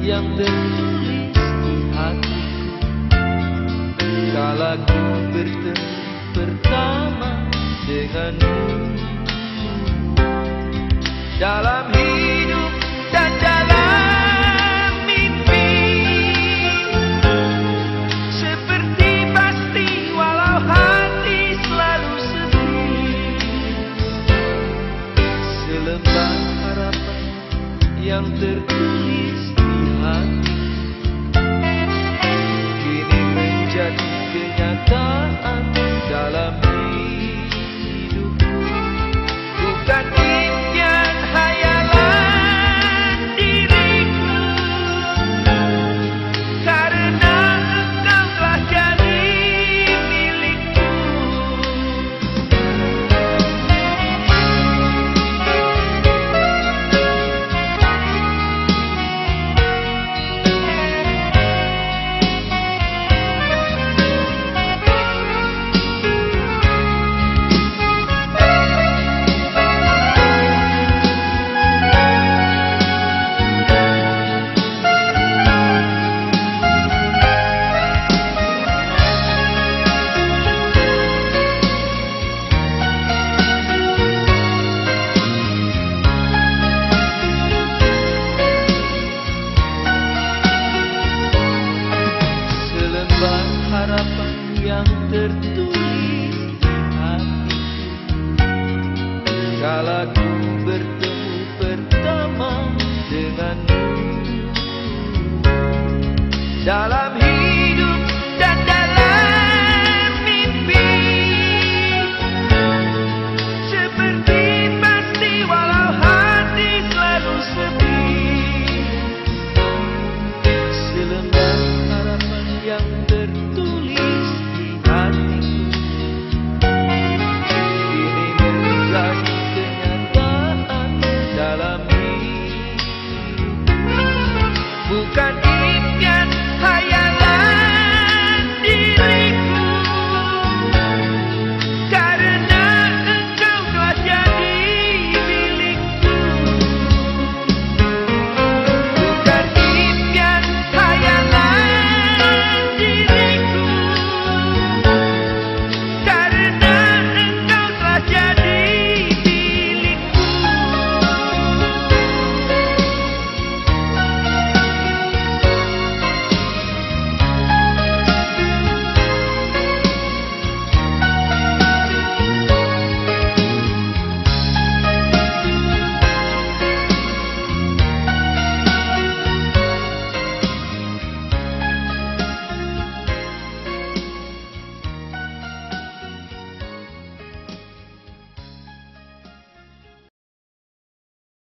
yang tertulis di hatiku Kala ku bertemu pertama denganmu. Dalam hidup dan dalam mimpi Seperti pasti walau hati selalu sedih, Selembar harapan yang tertulis di yang tertulis di hati. Kala ku bertemu pertama denganmu. Dalam